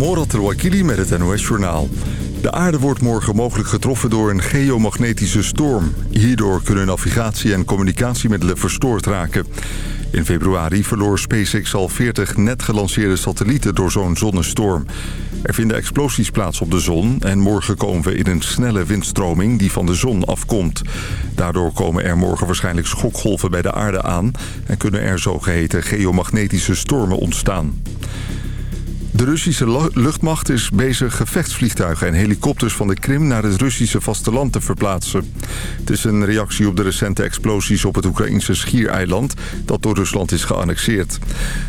Morat Rouakili met het NOS-journaal. De aarde wordt morgen mogelijk getroffen door een geomagnetische storm. Hierdoor kunnen navigatie- en communicatiemiddelen verstoord raken. In februari verloor SpaceX al 40 net gelanceerde satellieten door zo'n zonnestorm. Er vinden explosies plaats op de zon en morgen komen we in een snelle windstroming die van de zon afkomt. Daardoor komen er morgen waarschijnlijk schokgolven bij de aarde aan en kunnen er zogeheten geomagnetische stormen ontstaan. De Russische luchtmacht is bezig gevechtsvliegtuigen en helikopters van de Krim naar het Russische vasteland te verplaatsen. Het is een reactie op de recente explosies op het Oekraïnse schiereiland dat door Rusland is geannexeerd.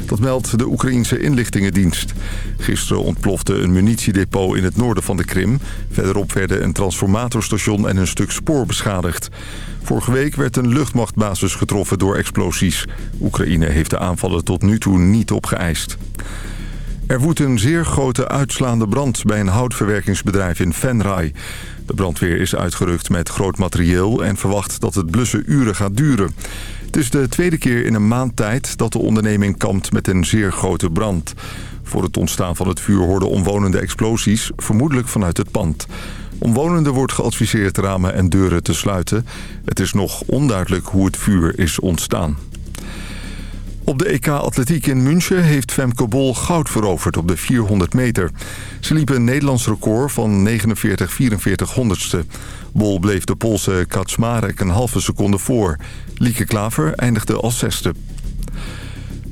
Dat meldt de Oekraïnse inlichtingendienst. Gisteren ontplofte een munitiedepot in het noorden van de Krim. Verderop werden een transformatorstation en een stuk spoor beschadigd. Vorige week werd een luchtmachtbasis getroffen door explosies. Oekraïne heeft de aanvallen tot nu toe niet opgeëist. Er woedt een zeer grote uitslaande brand bij een houtverwerkingsbedrijf in Venray. De brandweer is uitgerukt met groot materieel en verwacht dat het blussen uren gaat duren. Het is de tweede keer in een maand tijd dat de onderneming kampt met een zeer grote brand. Voor het ontstaan van het vuur hoorden omwonende explosies, vermoedelijk vanuit het pand. Omwonenden wordt geadviseerd ramen en deuren te sluiten. Het is nog onduidelijk hoe het vuur is ontstaan. Op de EK Atletiek in München heeft Femke Bol goud veroverd op de 400 meter. Ze liep een Nederlands record van 49,44 honderdste. Bol bleef de Poolse Kaczmarek een halve seconde voor. Lieke Klaver eindigde als zesde.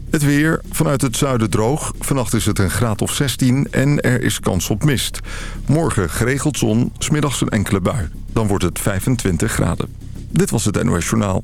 Het weer, vanuit het zuiden droog. Vannacht is het een graad of 16 en er is kans op mist. Morgen geregeld zon, smiddags een enkele bui. Dan wordt het 25 graden. Dit was het NOS Journaal.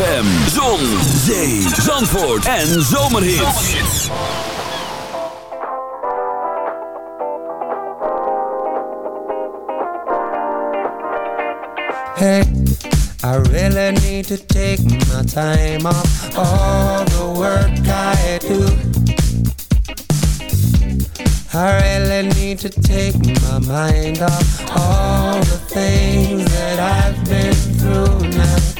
ZFM. Zon, zee, zandvoort en. Hey, I really need to take my time off all the work I do. I really need to take my mind off all the things that I've been through now.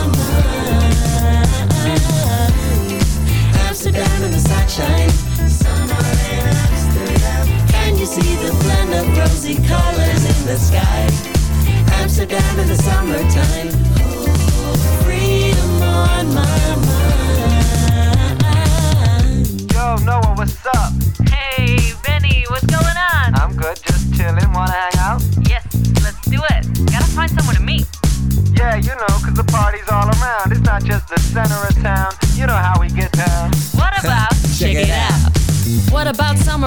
Amsterdam in the sunshine. Summer in Amsterdam. Can you see the blend of rosy colors in the sky? Amsterdam in the summertime.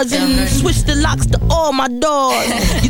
Cards and switched the locks to all my doors.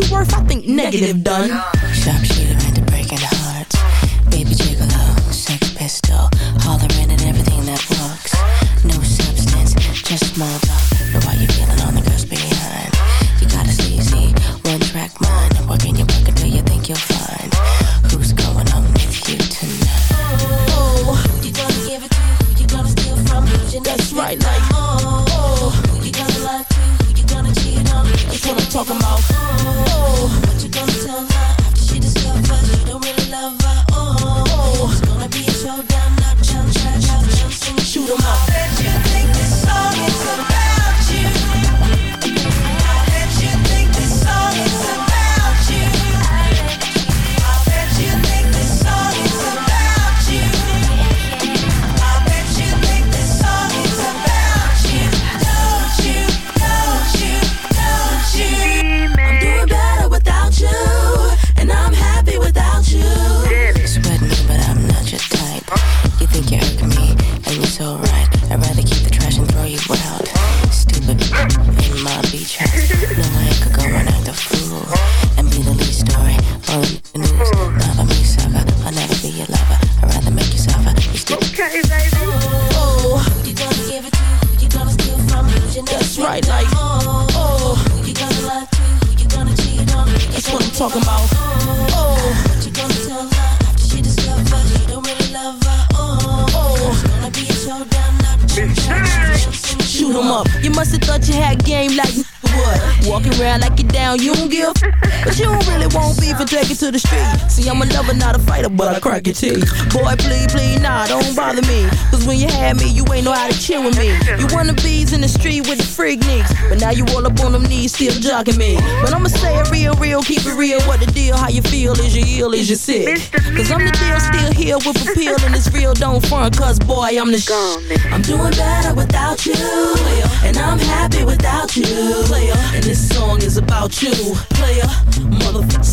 you worth? I think negative done. Sharpshooter into breaking hearts. Baby gigolo, sex pistol. Hollering at everything that walks. No substance, just small talk. Know why you feeling on the girls behind. You got a sleazy, one track mind. Working your work until you think you'll find. Who's going on with you tonight? Oh, Who you gonna give it to? Who you gonna steal from? Who's your that's next right, victim? like, Oh, who you gonna lie to? Who you gonna cheat on? that's what I'm talking about. Your teeth. Boy, please, please, nah, don't bother me. Cause when you had me, you ain't know how to chill with me. You wanna bees in the street with the freak nicks. But now you all up on them knees, still jogging me. But I'ma say it real, real, keep it real. What the deal? How you feel? Is you ill? Is you sick? Cause I'm the deal, still here with appeal. And it's real, don't front. Cause boy, I'm the sh- I'm doing better without you. And I'm happy without you. And this song is about you. Player,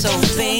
So vain.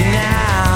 now.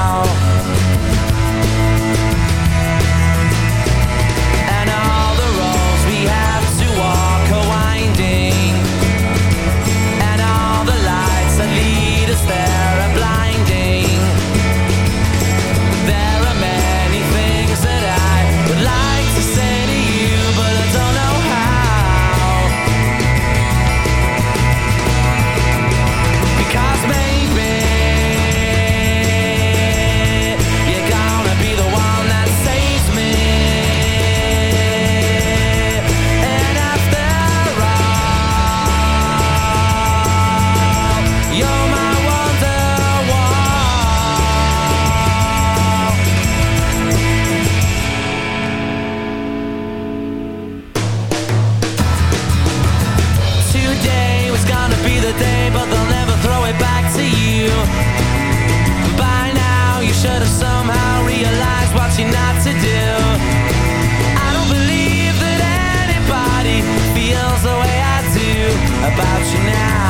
about you now.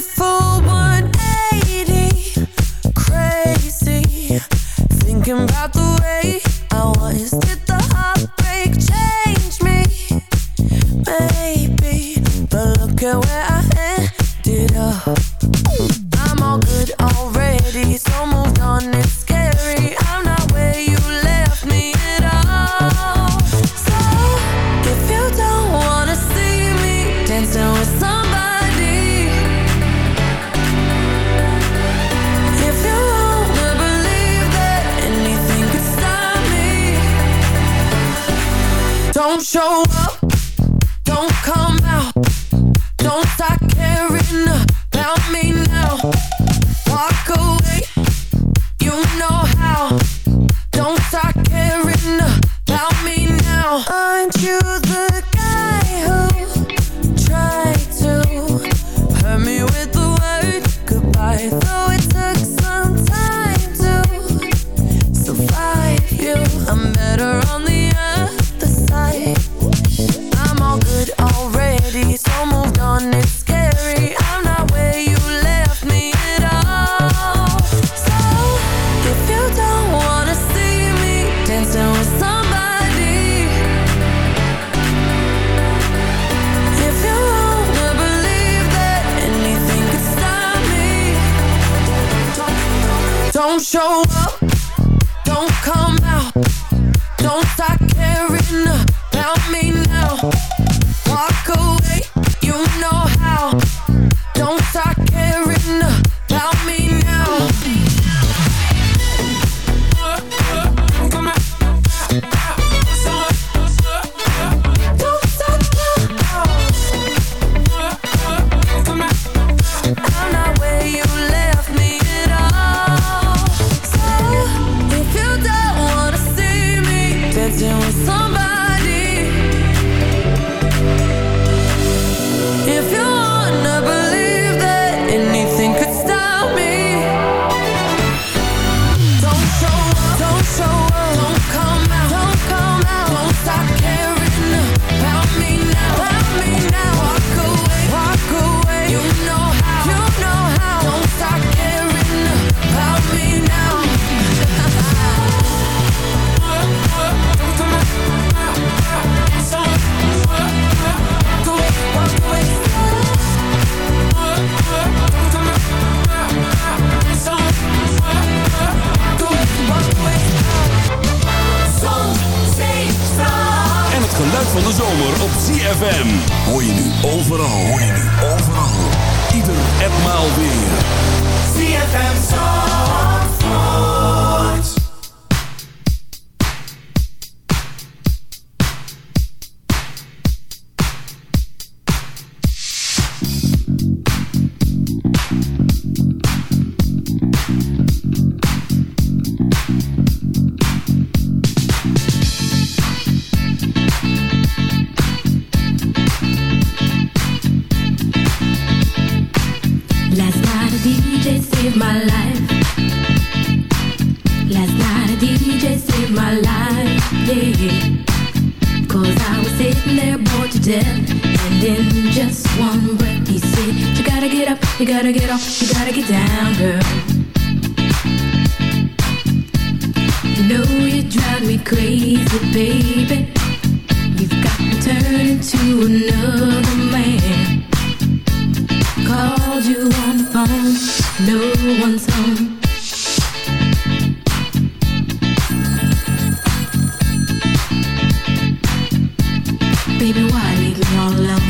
beautiful one he said You gotta get up, you gotta get off, you gotta get down, girl. You know you drive me crazy, baby. You've got to turn into another man. Called you on the phone, no one's home. Baby, why leave me all alone?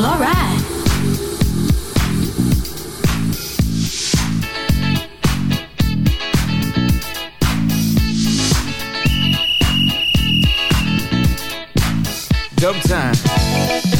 Well, alright. Dub time.